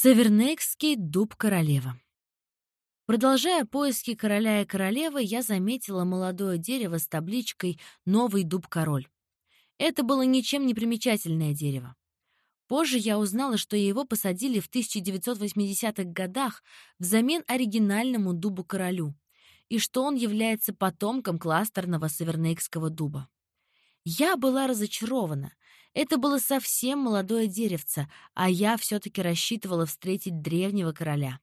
Савернейкский дуб королева. Продолжая поиски короля и королевы, я заметила молодое дерево с табличкой «Новый дуб-король». Это было ничем не примечательное дерево. Позже я узнала, что его посадили в 1980-х годах взамен оригинальному дубу-королю, и что он является потомком кластерного савернейкского дуба. Я была разочарована. Это было совсем молодое деревце, а я все-таки рассчитывала встретить древнего короля.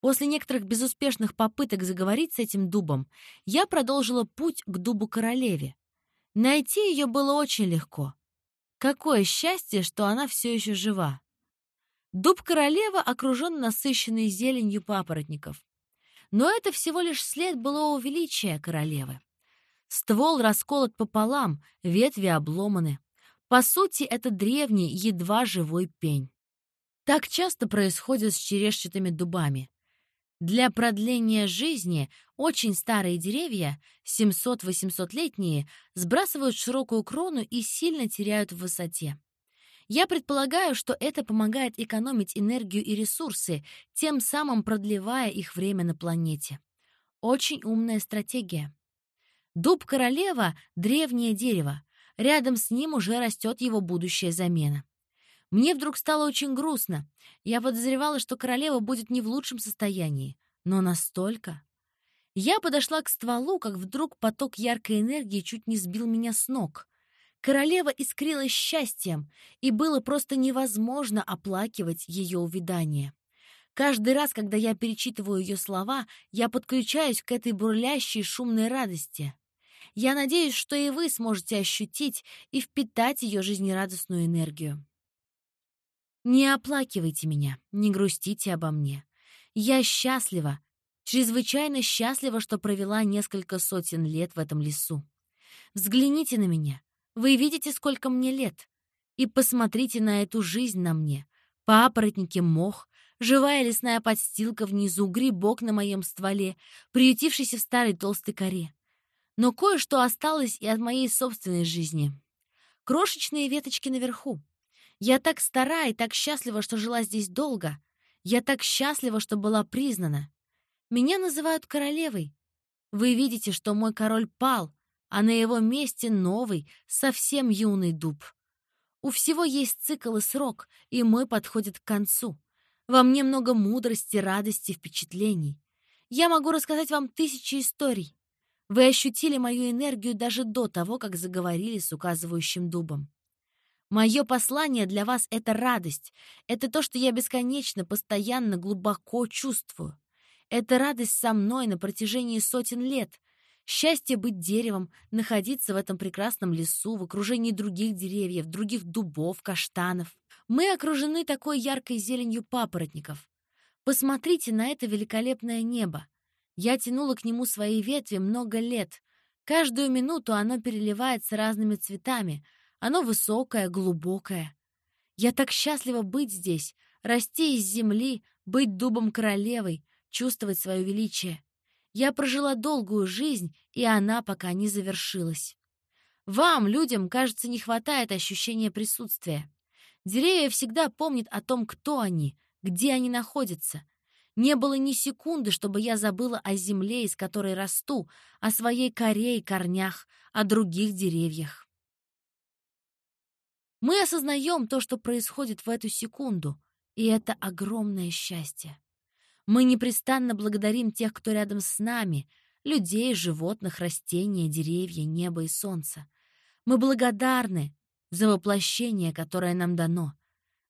После некоторых безуспешных попыток заговорить с этим дубом, я продолжила путь к дубу-королеве. Найти ее было очень легко. Какое счастье, что она все еще жива. Дуб-королева окружен насыщенной зеленью папоротников. Но это всего лишь след былого величия королевы. Ствол расколот пополам, ветви обломаны. По сути, это древний, едва живой пень. Так часто происходит с черешчатыми дубами. Для продления жизни очень старые деревья, 700-800-летние, сбрасывают широкую крону и сильно теряют в высоте. Я предполагаю, что это помогает экономить энергию и ресурсы, тем самым продлевая их время на планете. Очень умная стратегия. Дуб королева — древнее дерево. Рядом с ним уже растет его будущая замена. Мне вдруг стало очень грустно. Я подозревала, что королева будет не в лучшем состоянии. Но настолько... Я подошла к стволу, как вдруг поток яркой энергии чуть не сбил меня с ног. Королева искрилась счастьем, и было просто невозможно оплакивать ее увядание. Каждый раз, когда я перечитываю ее слова, я подключаюсь к этой бурлящей шумной радости. Я надеюсь, что и вы сможете ощутить и впитать ее жизнерадостную энергию. Не оплакивайте меня, не грустите обо мне. Я счастлива, чрезвычайно счастлива, что провела несколько сотен лет в этом лесу. Взгляните на меня. Вы видите, сколько мне лет. И посмотрите на эту жизнь на мне. Папоротники, мох, живая лесная подстилка внизу, грибок на моем стволе, приютившийся в старой толстой коре. Но кое-что осталось и от моей собственной жизни. Крошечные веточки наверху. Я так стара и так счастлива, что жила здесь долго. Я так счастлива, что была признана. Меня называют королевой. Вы видите, что мой король пал, а на его месте новый, совсем юный дуб. У всего есть цикл и срок, и мой подходит к концу. Во мне много мудрости, радости, впечатлений. Я могу рассказать вам тысячи историй. Вы ощутили мою энергию даже до того, как заговорили с указывающим дубом. Мое послание для вас — это радость. Это то, что я бесконечно, постоянно, глубоко чувствую. Это радость со мной на протяжении сотен лет. Счастье быть деревом, находиться в этом прекрасном лесу, в окружении других деревьев, других дубов, каштанов. Мы окружены такой яркой зеленью папоротников. Посмотрите на это великолепное небо. Я тянула к нему свои ветви много лет. Каждую минуту оно переливается разными цветами — оно высокое, глубокое. Я так счастлива быть здесь, расти из земли, быть дубом королевой, чувствовать свое величие. Я прожила долгую жизнь, и она пока не завершилась. Вам, людям, кажется, не хватает ощущения присутствия. Деревья всегда помнят о том, кто они, где они находятся. Не было ни секунды, чтобы я забыла о земле, из которой расту, о своей коре и корнях, о других деревьях. Мы осознаем то, что происходит в эту секунду, и это огромное счастье. Мы непрестанно благодарим тех, кто рядом с нами, людей, животных, растения, деревья, небо и солнце. Мы благодарны за воплощение, которое нам дано.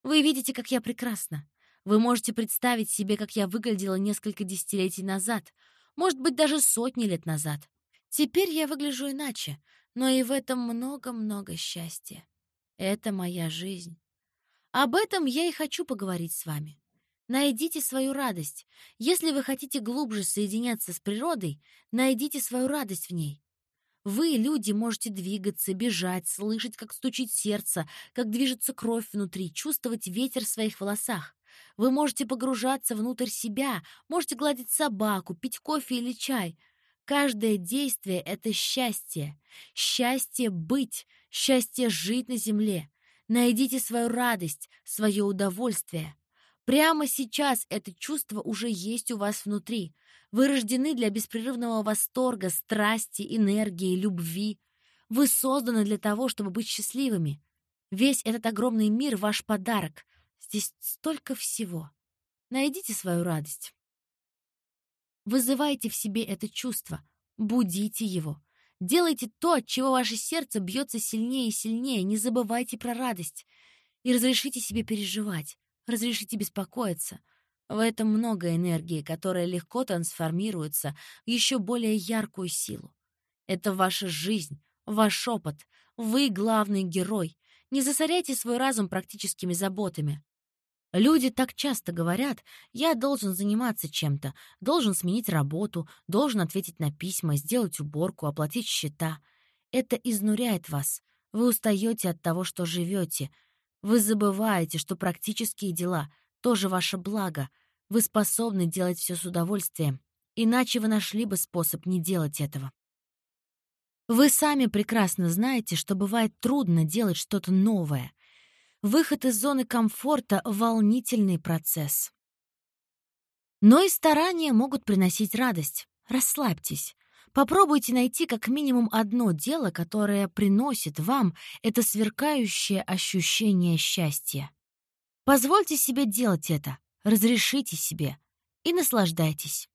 Вы видите, как я прекрасна. Вы можете представить себе, как я выглядела несколько десятилетий назад, может быть, даже сотни лет назад. Теперь я выгляжу иначе, но и в этом много-много счастья. Это моя жизнь. Об этом я и хочу поговорить с вами. Найдите свою радость. Если вы хотите глубже соединяться с природой, найдите свою радость в ней. Вы, люди, можете двигаться, бежать, слышать, как стучит сердце, как движется кровь внутри, чувствовать ветер в своих волосах. Вы можете погружаться внутрь себя, можете гладить собаку, пить кофе или чай. Каждое действие — это счастье. Счастье быть, счастье жить на земле. Найдите свою радость, свое удовольствие. Прямо сейчас это чувство уже есть у вас внутри. Вы рождены для беспрерывного восторга, страсти, энергии, любви. Вы созданы для того, чтобы быть счастливыми. Весь этот огромный мир — ваш подарок. Здесь столько всего. Найдите свою радость. Вызывайте в себе это чувство, будите его. Делайте то, от чего ваше сердце бьется сильнее и сильнее. Не забывайте про радость. И разрешите себе переживать, разрешите беспокоиться. В этом много энергии, которая легко трансформируется в еще более яркую силу. Это ваша жизнь, ваш опыт. Вы главный герой. Не засоряйте свой разум практическими заботами. Люди так часто говорят, я должен заниматься чем-то, должен сменить работу, должен ответить на письма, сделать уборку, оплатить счета. Это изнуряет вас. Вы устаете от того, что живете. Вы забываете, что практические дела — тоже ваше благо. Вы способны делать все с удовольствием. Иначе вы нашли бы способ не делать этого. Вы сами прекрасно знаете, что бывает трудно делать что-то новое — Выход из зоны комфорта — волнительный процесс. Но и старания могут приносить радость. Расслабьтесь. Попробуйте найти как минимум одно дело, которое приносит вам это сверкающее ощущение счастья. Позвольте себе делать это, разрешите себе и наслаждайтесь.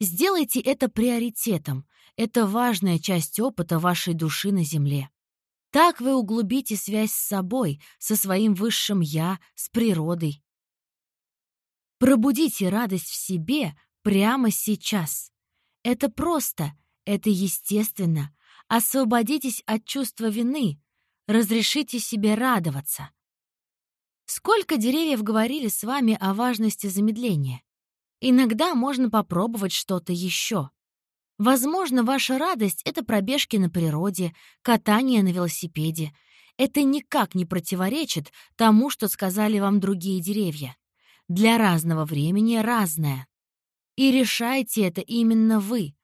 Сделайте это приоритетом. Это важная часть опыта вашей души на Земле. Так вы углубите связь с собой, со своим высшим «я», с природой. Пробудите радость в себе прямо сейчас. Это просто, это естественно. Освободитесь от чувства вины, разрешите себе радоваться. Сколько деревьев говорили с вами о важности замедления? Иногда можно попробовать что-то еще. Возможно, ваша радость — это пробежки на природе, катание на велосипеде. Это никак не противоречит тому, что сказали вам другие деревья. Для разного времени разное. И решайте это именно вы.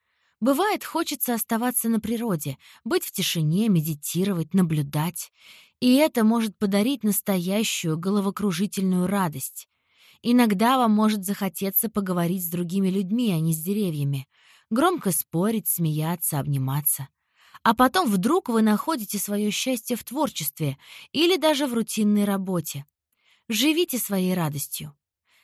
Бывает, хочется оставаться на природе, быть в тишине, медитировать, наблюдать. И это может подарить настоящую головокружительную радость. Иногда вам может захотеться поговорить с другими людьми, а не с деревьями — громко спорить, смеяться, обниматься. А потом вдруг вы находите свое счастье в творчестве или даже в рутинной работе. Живите своей радостью.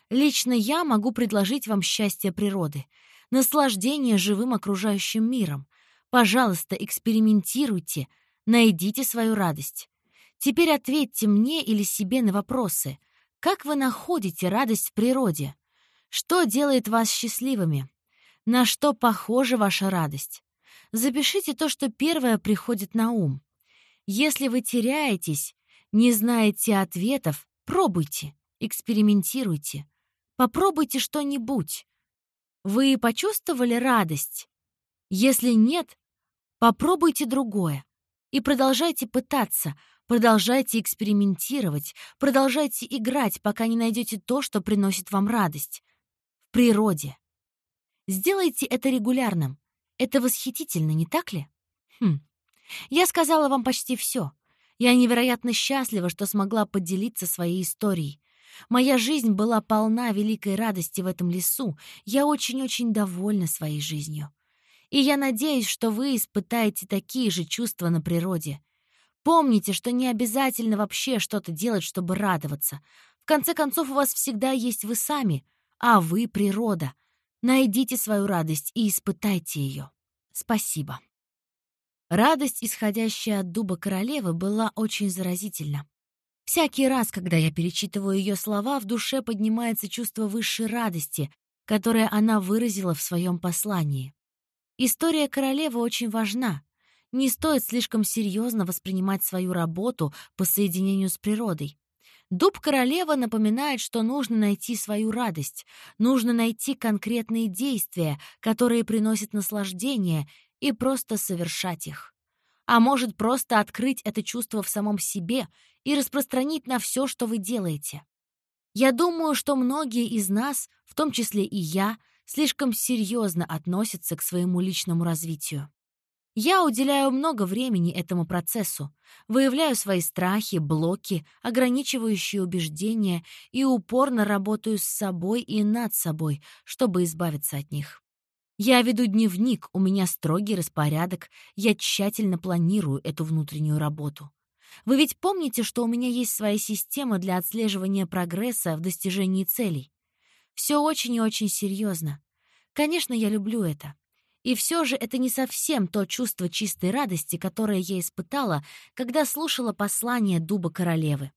Лично я могу предложить вам счастье природы, наслаждение живым окружающим миром. Пожалуйста, экспериментируйте, найдите свою радость. Теперь ответьте мне или себе на вопросы. Как вы находите радость в природе? Что делает вас счастливыми? На что похожа ваша радость? Запишите то, что первое приходит на ум. Если вы теряетесь, не знаете ответов, пробуйте, экспериментируйте. Попробуйте что-нибудь. Вы почувствовали радость? Если нет, попробуйте другое. И продолжайте пытаться, продолжайте экспериментировать, продолжайте играть, пока не найдете то, что приносит вам радость. В природе. Сделайте это регулярным. Это восхитительно, не так ли? Хм. Я сказала вам почти все. Я невероятно счастлива, что смогла поделиться своей историей. Моя жизнь была полна великой радости в этом лесу. Я очень-очень довольна своей жизнью. И я надеюсь, что вы испытаете такие же чувства на природе. Помните, что не обязательно вообще что-то делать, чтобы радоваться. В конце концов, у вас всегда есть вы сами, а вы — природа — Найдите свою радость и испытайте ее. Спасибо. Радость, исходящая от дуба королевы, была очень заразительна. Всякий раз, когда я перечитываю ее слова, в душе поднимается чувство высшей радости, которое она выразила в своем послании. История королевы очень важна. Не стоит слишком серьезно воспринимать свою работу по соединению с природой. Дуб королева напоминает, что нужно найти свою радость, нужно найти конкретные действия, которые приносят наслаждение, и просто совершать их. А может, просто открыть это чувство в самом себе и распространить на все, что вы делаете. Я думаю, что многие из нас, в том числе и я, слишком серьезно относятся к своему личному развитию. Я уделяю много времени этому процессу, выявляю свои страхи, блоки, ограничивающие убеждения и упорно работаю с собой и над собой, чтобы избавиться от них. Я веду дневник, у меня строгий распорядок, я тщательно планирую эту внутреннюю работу. Вы ведь помните, что у меня есть своя система для отслеживания прогресса в достижении целей? Все очень и очень серьезно. Конечно, я люблю это. И все же это не совсем то чувство чистой радости, которое я испытала, когда слушала послание Дуба Королевы.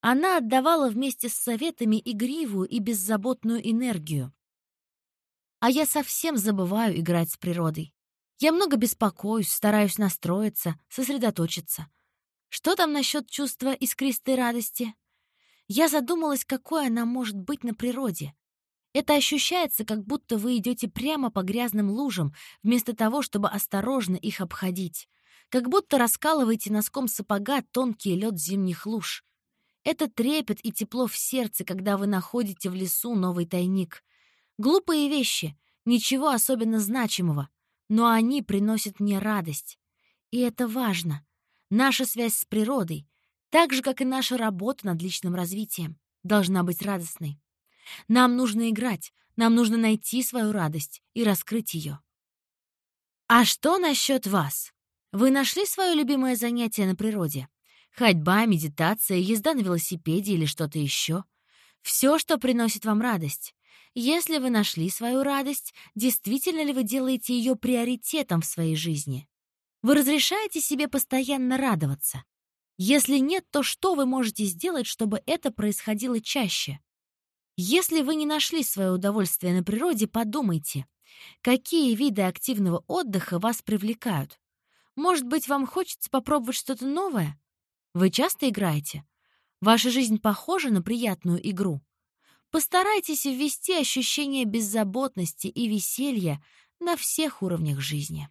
Она отдавала вместе с советами игривую и беззаботную энергию. А я совсем забываю играть с природой. Я много беспокоюсь, стараюсь настроиться, сосредоточиться. Что там насчет чувства искристой радости? Я задумалась, какой она может быть на природе. Это ощущается, как будто вы идете прямо по грязным лужам, вместо того, чтобы осторожно их обходить. Как будто раскалываете носком сапога тонкий лед зимних луж. Это трепет и тепло в сердце, когда вы находите в лесу новый тайник. Глупые вещи, ничего особенно значимого, но они приносят мне радость. И это важно. Наша связь с природой, так же, как и наша работа над личным развитием, должна быть радостной. Нам нужно играть, нам нужно найти свою радость и раскрыть ее. А что насчет вас? Вы нашли свое любимое занятие на природе? Ходьба, медитация, езда на велосипеде или что-то еще? Все, что приносит вам радость. Если вы нашли свою радость, действительно ли вы делаете ее приоритетом в своей жизни? Вы разрешаете себе постоянно радоваться? Если нет, то что вы можете сделать, чтобы это происходило чаще? Если вы не нашли свое удовольствие на природе, подумайте, какие виды активного отдыха вас привлекают. Может быть, вам хочется попробовать что-то новое? Вы часто играете? Ваша жизнь похожа на приятную игру? Постарайтесь ввести ощущение беззаботности и веселья на всех уровнях жизни.